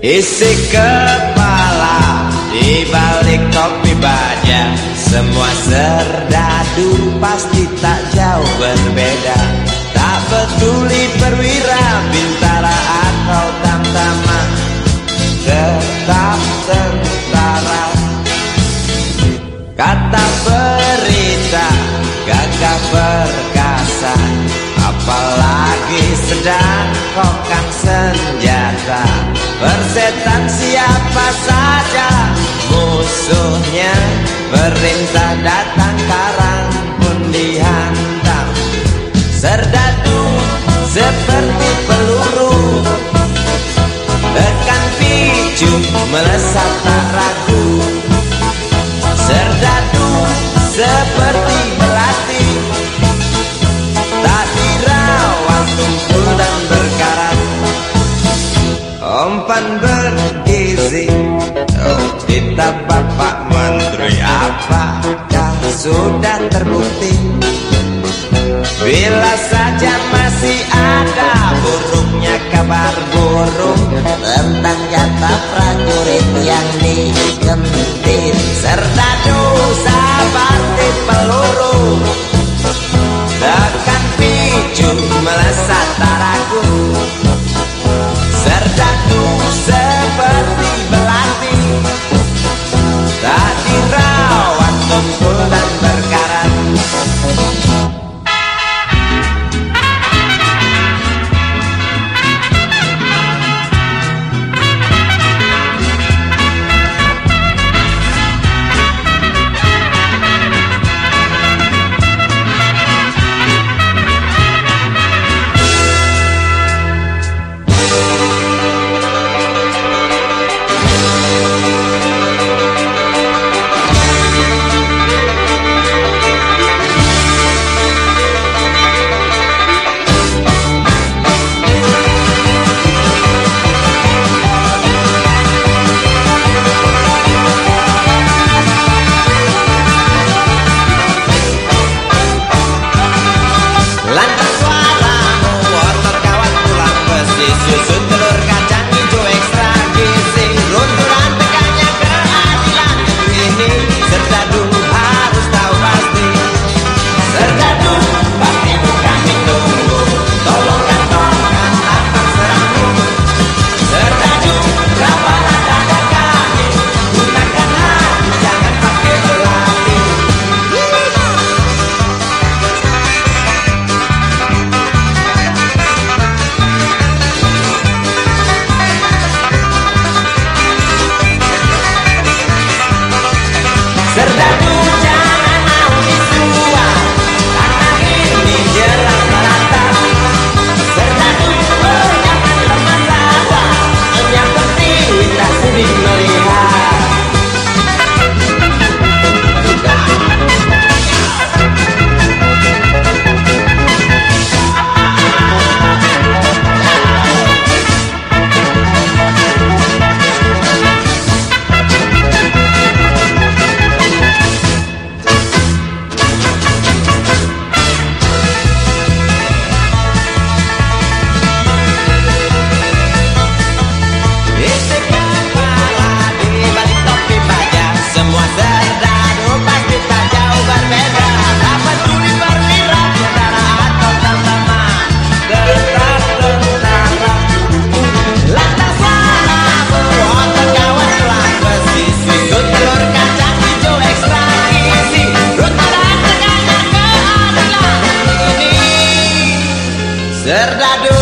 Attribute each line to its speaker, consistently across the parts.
Speaker 1: Isi kepala di balik kopi baja. Semua serdadu pasti tak jauh berbeda. Tak peduli perwira bintara gagah perkasa Apalagi sedang kokang senjata. Persetan siapa saja musuhnya Perintah datang so that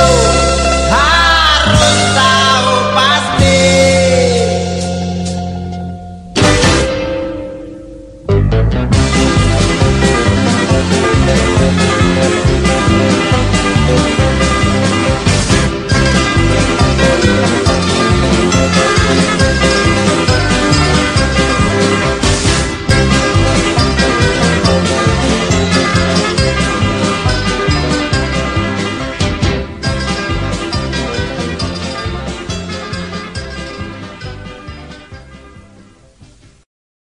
Speaker 1: Oh.